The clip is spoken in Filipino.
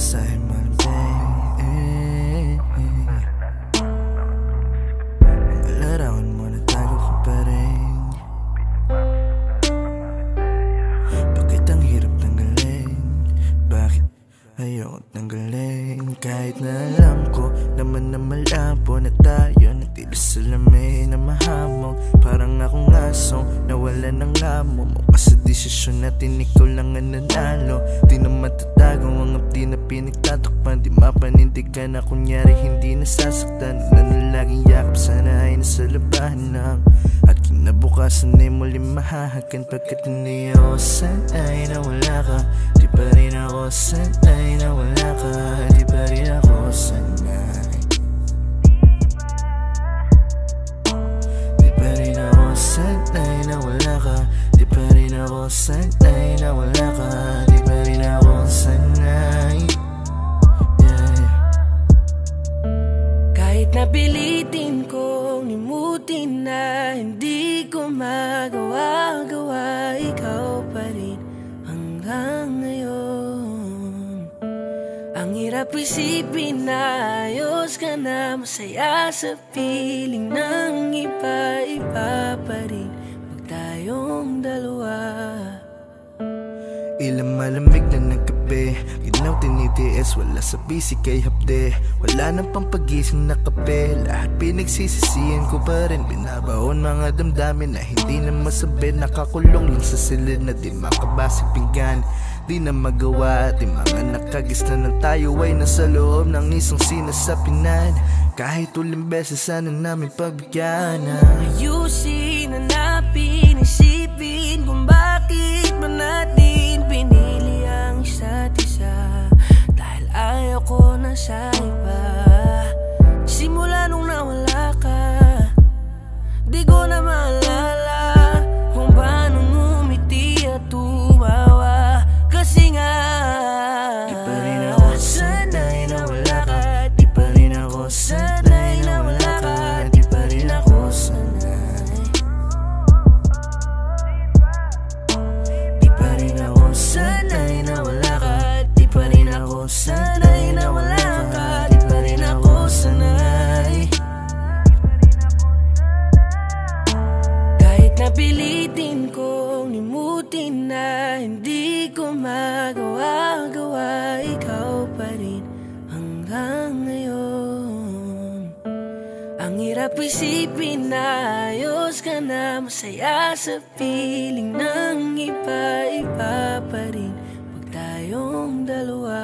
pamasahe malambing Larawan mo na tago ko pa rin Bakit ang hirap tanggalin? Bakit ayaw tanggalin? Kahit na alam ko naman na malabo na tayo Natilo sa lamay na mahamong. Parang akong asong nawala ng amo mo. Sa desisyon natin ikaw lang ang nanalo abdi na pinagtatakpan Di mapanindigan na kunyari hindi nasasaktan. Na nalaging yakap sana ay nasa labahan lang. At kinabukasan ay muli mahahagan Pagkat hindi ako sanay na wala ka? Di pa rin ako sanay na wala ka? Di pa rin ako sanay Di pa rin ako sanay na wala ka? Di pa rin ako sanay na wala ka limutin na Hindi ko magawa-gawa Ikaw pa rin hanggang ngayon. Ang hirap isipin na ayos ka na Masaya sa piling ng iba-iba pa rin. Huwag tayong dalawa. Ilang malamig na nagkape Ginaw tinitiis Wala sa busy kay hapde. Wala nang pampagising na kape. Lahat pinagsisisihan ko pa rin. Binabaon mga damdamin Na hindi na masabi. Nakakulong lang sa silid Na di makabasig pinggan. Di na magawa At mga nakagis na ng tayo Ay nasa loob ng isang sinasapinan. Kahit uling beses Sana namin pagbigyan Ayusin, hanapin, isipin Hindi ko magawa-gawa Ikaw pa rin hanggang ngayon. Ang hirap isipin na ayos ka na Masaya sa piling ng iba-iba pa rin. Huwag tayong dalawa